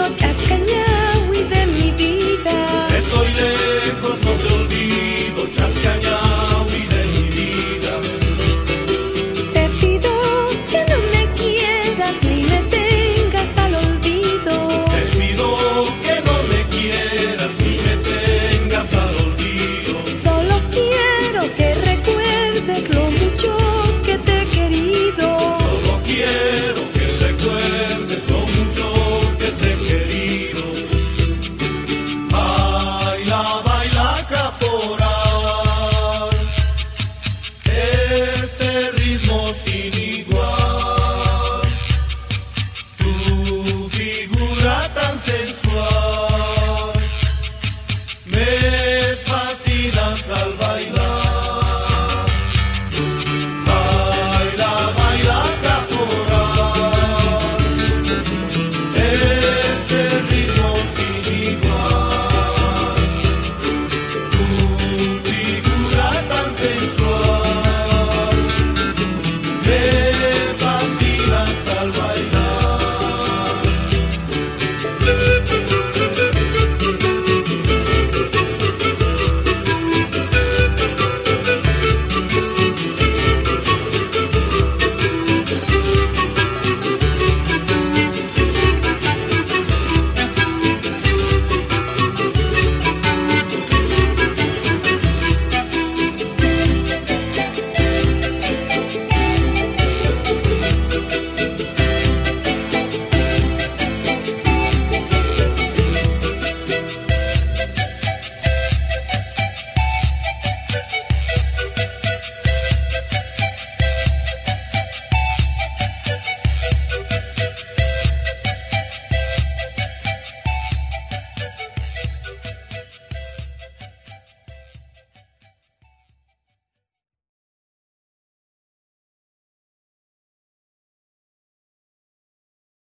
no chascan